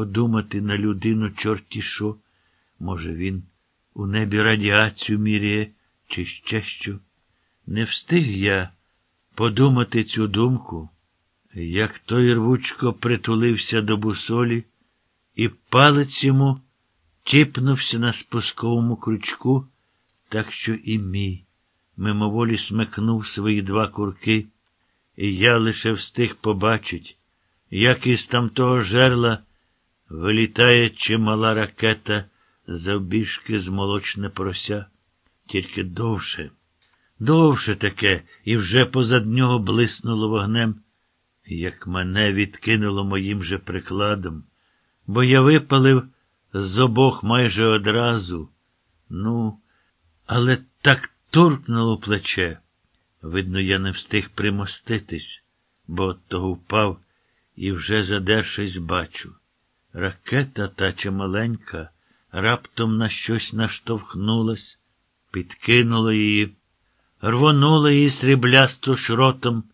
подумати на людину чорті що. Може, він у небі радіацію міряє, чи ще що. Не встиг я подумати цю думку, як той рвучко притулився до бусолі, і палець йому тіпнувся на спусковому крючку, так що і мій мимоволі смикнув свої два курки, і я лише встиг побачить, як із тамтого жерла вилітає чимала ракета завбіжки з молочне порося, тільки довше, довше таке, і вже позад нього блиснуло вогнем, як мене відкинуло моїм же прикладом, бо я випалив з обох майже одразу. Ну, але так торкнуло плече. Видно, я не встиг примоститись, бо от того впав і вже задершись бачу. Ракета та чималенька раптом на щось наштовхнулась, підкинула її, рвонула її сріблясто шротом,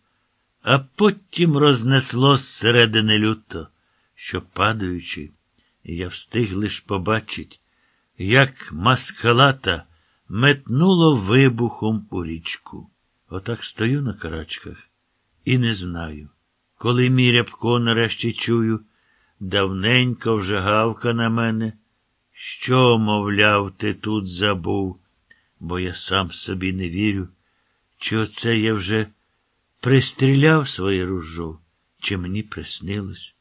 а потім рознесло зсередини люто, що, падаючи, я встиг лиш побачить, як маскалата метнуло вибухом у річку. Отак стою на карачках і не знаю. Коли мій рябко нарешті чую, давненько вже гавка на мене. Що, мовляв, ти тут забув, бо я сам собі не вірю, чи оце я вже пристріляв своє ружо, чи мені приснилось,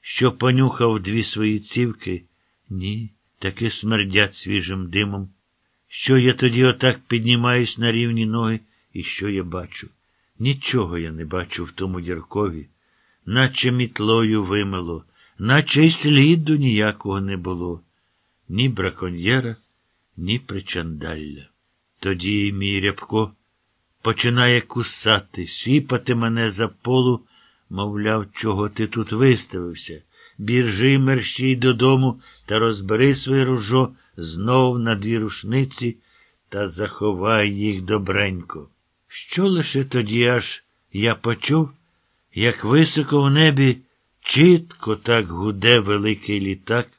що понюхав дві свої цівки, ні, таки смердять свіжим димом. Що я тоді отак піднімаюсь на рівні ноги, і що я бачу? Нічого я не бачу в тому діркові, наче мітлою вимило, наче й сліду ніякого не було ні браконьєра, ні причандалля. Тоді мій рябко починає кусати, сіпати мене за полу, мовляв, чого ти тут виставився. Біржи мерщій додому та розбери своє ружо знов на дві рушниці та заховай їх добренько. Що лише тоді аж я почув, як високо в небі чітко так гуде великий літак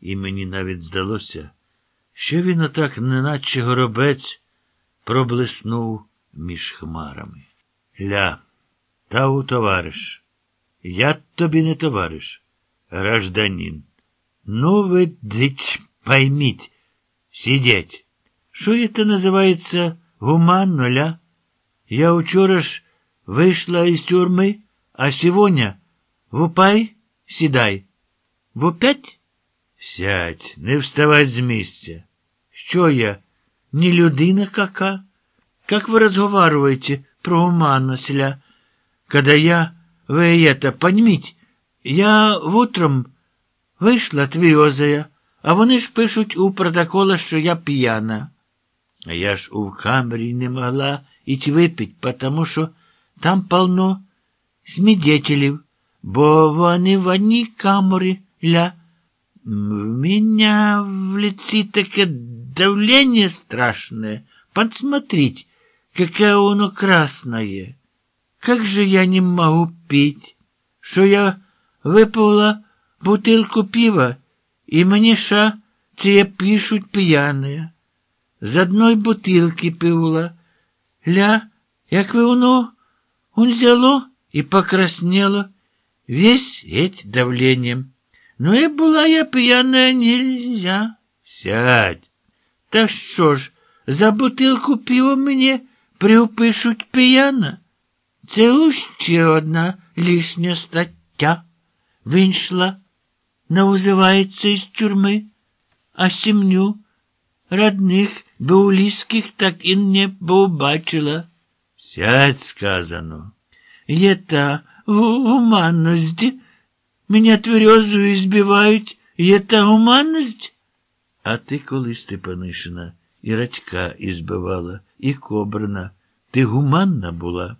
і мені навіть здалося, що він отак, неначе горобець, проблиснув між хмарами. Ля, тау, товариш, я тобі не товариш, гражданин. Ну, ви, дить, пойміть, сидеть. Що это називається гуманно, ля? Я учора ж вийшла із тюрми, а сьогодні в упай сідай. В опять? Сядь, не вставать з місця. Що я, не людина кака? Как вы разговариваете про гуманность, ля? Когда я, вы это, поймите, я в утром вийшла тверезая, а вони ж пишуть у протокола, що я п'яна. А я ж у камері не могла ить випить, потому що там полно свидетелів, бо вони в одній камері ля. В меня в лице такое давление страшное. Подсмотрите, какое оно красное. Как же я не могу пить, что я выпила бутылку пива, и мне ша це пишуть пьяные. З одной бутылки пила. Ля, як воно, он взяло и покраснело, весь эть давлением. Ну і була я п'яна нельзя. Сядь. Та що ж, за бутилку пива мені приупишуть п'яна? Це ще одна лишня стаття. Вийшла, наузивається із тюрми, а сімню родних баулійських так і не побачила. Сядь, сказано. Є та гуманність, Меня тверезую избивають, і та гуманність? А ти коли, Степанишина, і Радька ізбивала, і Кобрина, ти гуманна була?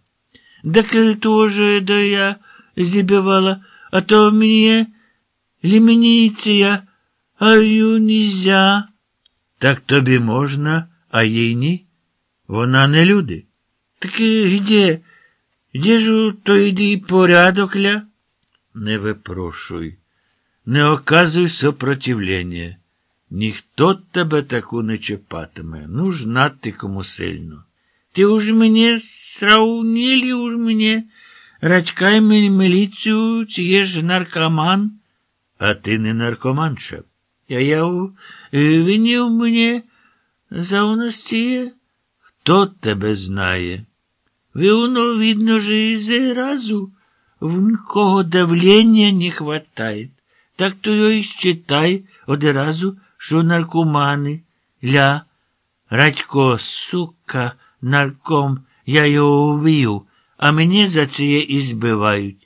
Так тоже, да я зібивала, а то мені лімініція, а ю нельзя. Так тобі можна, а їй ні? Вона не люди. Так где? Ж то йди порядок ля? Не випрошуй. не оказуй сопротивлення. Ніхто тебе таку не чіпатиме. Ну ж надти кому сильно. Ти уж мене сравнили, уж мене. Рачкай мені міліцію, чи є ж наркоман. А ти не наркоман, шеп. Я я е, він у мене за унастіє. Хто тебе знає? Воно видно же из разу. В кого давлення не хватает. Так то його і считай одразу, що наркомани. Ля, Радько, сука, нарком, я його вбив, а мене за це і.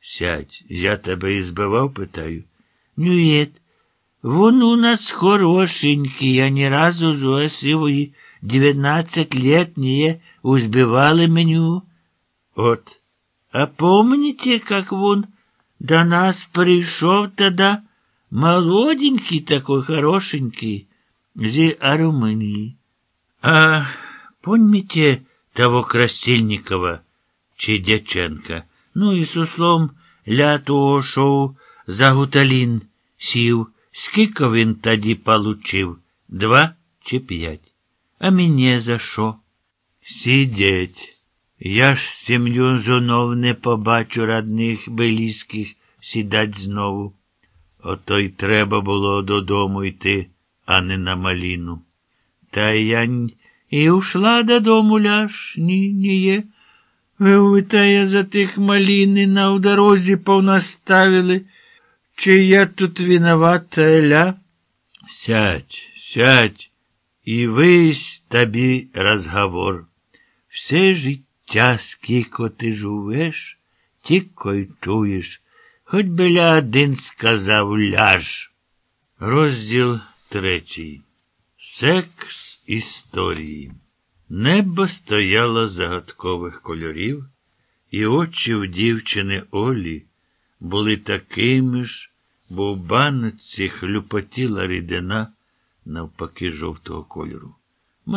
Сядь, я тебе і питаю. Нюєт, вон у нас хорошенький, я ні разу з Уасивої 19 лет не узбивали меню. От, А помните, как вон до нас пришел тогда молоденький такой хорошенький из Армении? А помните того Красильникова чи Дяченка? Ну і з услом ля того шоу за гуталін сів. Скільки він тоді получив? Два чи п'ять? А мені за що? Сидеть. Я ж сім'ю зунов не побачу родних белізьких сідать знову. Ото й треба було додому йти, а не на маліну. Та я і ушла додому ляж, ні, ні є. Ви я за тих маліни на дорозі повнаставили. Чи я тут виновата, ля? Сядь, сядь, і вись тобі розговор. Все життя, скільки ти живеш, тільки й чуєш, хоч би ля один сказав ляж. Розділ третій. Секс історії. Небо стояло загадкових кольорів, і очі в дівчини Олі були такими ж, бо в баночці хлюпотіла рідина навпаки жовтого кольору.